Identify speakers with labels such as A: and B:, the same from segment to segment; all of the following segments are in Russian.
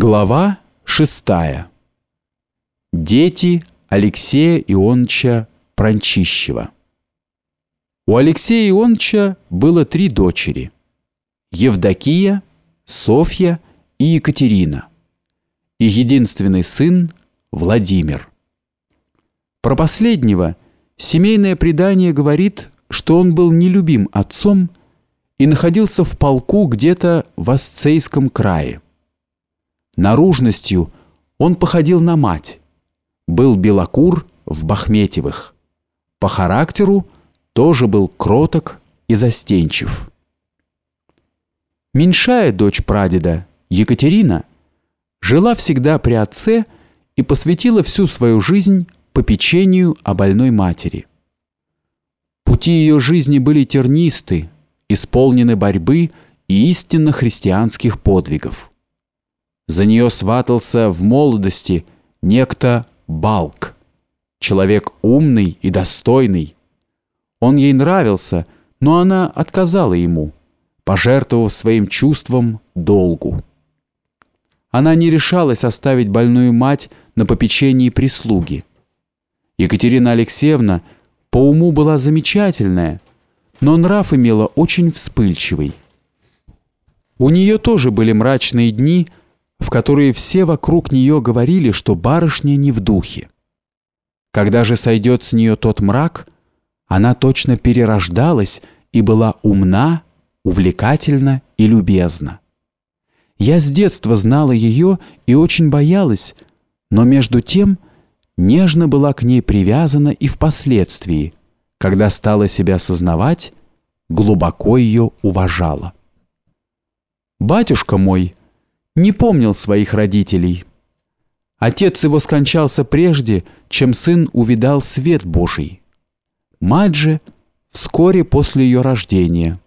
A: Глава шестая. Дети Алексея Ионча Пранчищева. У Алексея Ионча было три дочери. Евдокия, Софья и Екатерина. И единственный сын Владимир. Про последнего семейное предание говорит, что он был нелюбим отцом и находился в полку где-то в Асцейском крае. Наружностью он походил на мать. Был белокур в Бахметьевых. По характеру тоже был кроток и застенчив. Меньшая дочь прадеда, Екатерина, жила всегда при отце и посвятила всю свою жизнь попечению о больной матери. Пути ее жизни были тернисты, исполнены борьбы и истинно христианских подвигов. За нее сватался в молодости некто Балк, человек умный и достойный. Он ей нравился, но она отказала ему, пожертвовав своим чувством долгу. Она не решалась оставить больную мать на попечении прислуги. Екатерина Алексеевна по уму была замечательная, но нрав имела очень вспыльчивый. У нее тоже были мрачные дни, в которые все вокруг нее говорили, что барышня не в духе. Когда же сойдет с нее тот мрак, она точно перерождалась и была умна, увлекательна и любезна. Я с детства знала ее и очень боялась, но между тем нежно была к ней привязана и впоследствии, когда стала себя сознавать, глубоко ее уважала. Батюшка мой не помнил своих родителей. Отец его скончался прежде, чем сын увидал свет Божий. Мать же вскоре после ее рождения,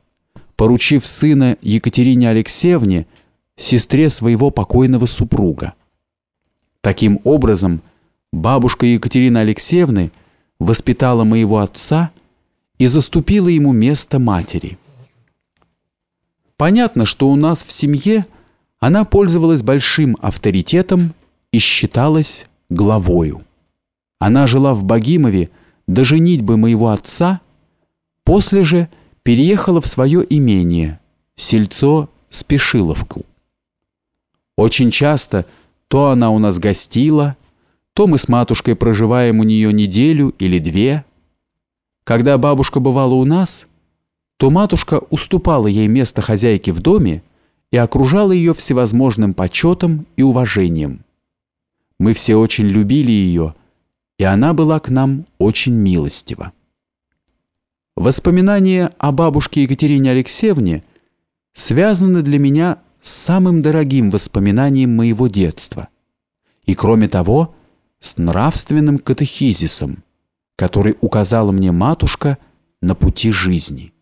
A: поручив сына Екатерине Алексеевне, сестре своего покойного супруга. Таким образом, бабушка Екатерины Алексеевны воспитала моего отца и заступила ему место матери. Понятно, что у нас в семье – она пользовалась большим авторитетом и считалась главою. Она жила в Богимове до женитьбы моего отца, после же переехала в свое имение, сельцо Спешиловку. Очень часто то она у нас гостила, то мы с матушкой проживаем у нее неделю или две. Когда бабушка бывала у нас, то матушка уступала ей место хозяйки в доме, и окружала ее всевозможным почетом и уважением. Мы все очень любили ее, и она была к нам очень милостива. Воспоминания о бабушке Екатерине Алексеевне связаны для меня с самым дорогим воспоминанием моего детства и, кроме того, с нравственным катехизисом, который указала мне матушка на пути жизни.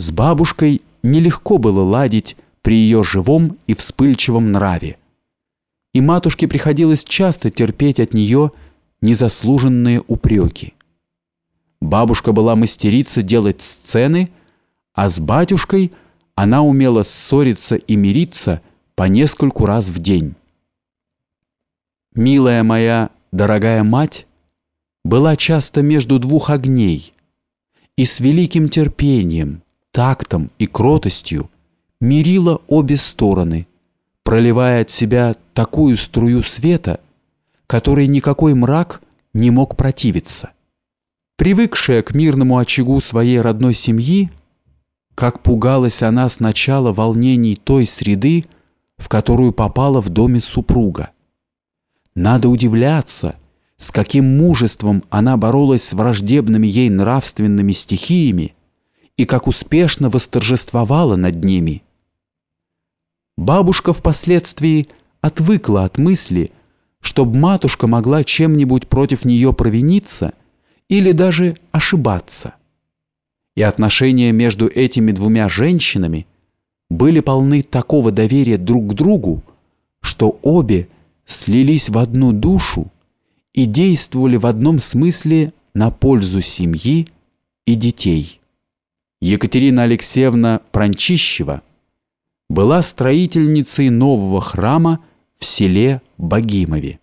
A: С бабушкой нелегко было ладить при ее живом и вспыльчивом нраве. И матушке приходилось часто терпеть от нее незаслуженные упреки. Бабушка была мастерица делать сцены, а с батюшкой она умела ссориться и мириться по нескольку раз в день. Милая моя, дорогая мать, была часто между двух огней и с великим терпением, тактом и кротостью мирила обе стороны, проливая от себя такую струю света, которой никакой мрак не мог противиться. Привыкшая к мирному очагу своей родной семьи, как пугалась она сначала волнений той среды, в которую попала в доме супруга. Надо удивляться, с каким мужеством она боролась с враждебными ей нравственными стихиями, и как успешно восторжествовала над ними. Бабушка впоследствии отвыкла от мысли, чтобы матушка могла чем-нибудь против нее провиниться или даже ошибаться. И отношения между этими двумя женщинами были полны такого доверия друг к другу, что обе слились в одну душу и действовали в одном смысле на пользу семьи и детей. Екатерина Алексеевна Пранчищева была строительницей нового храма в селе Богимове.